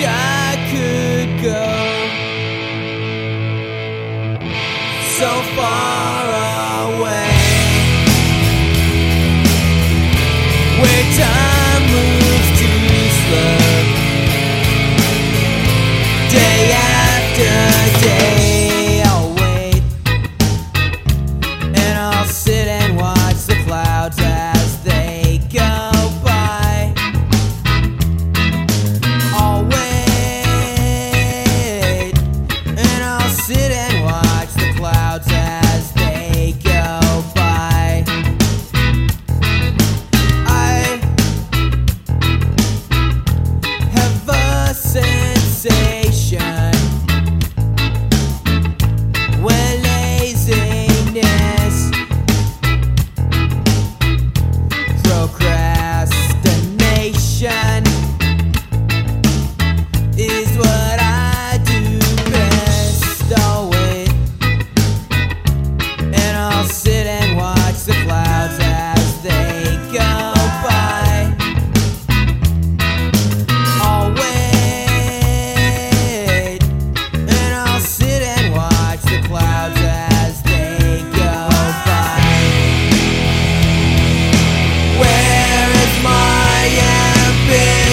I could go so far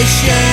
nation.